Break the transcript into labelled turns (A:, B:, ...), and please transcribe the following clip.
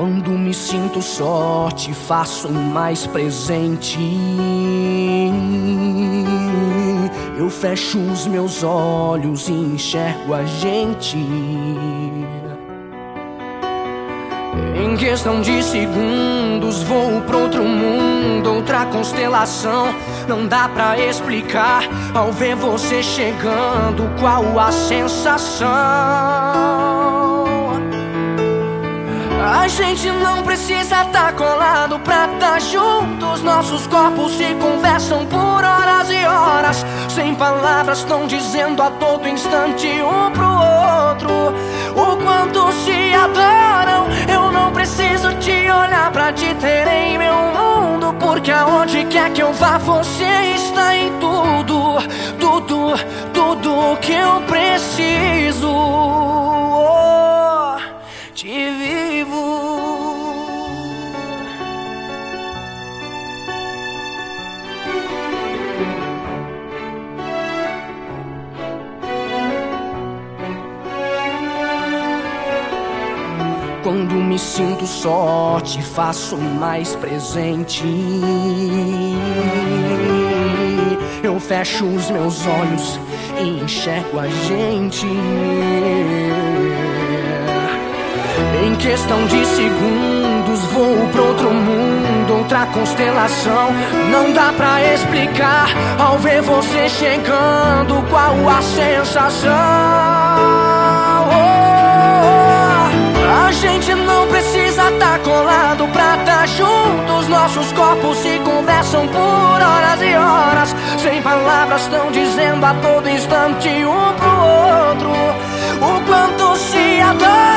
A: Quando me sinto só, te faço mais presente. Eu fecho os meus olhos e enxergo a gente. Em questão de segundos, vou pra outro mundo, outra constelação. Não dá pra explicar ao ver você chegando qual a sensação. Gente não precisa tá colado pra tá juntos. Nossos corpos se conversam por horas e horas. Sem palavras, estão dizendo a todo instante um pro outro o quanto se adoram. Eu não preciso te olhar pra te ter em meu mundo. Porque aonde quer que eu vá, você está em tudo, tudo, tudo que eu preciso. Quando me sinto só, te faço mais presente. Eu fecho os meus olhos e enxergo a gente. Em questão de segundos, vou pra outro mundo, outra constelação. Não dá pra explicar ao ver você chegando, qual a sensação. Colado pra tá juntos. Nossos corpos se conversam por horas e horas. Sem palavras, estão dizendo a todo instante um pro outro. O quanto se adoram.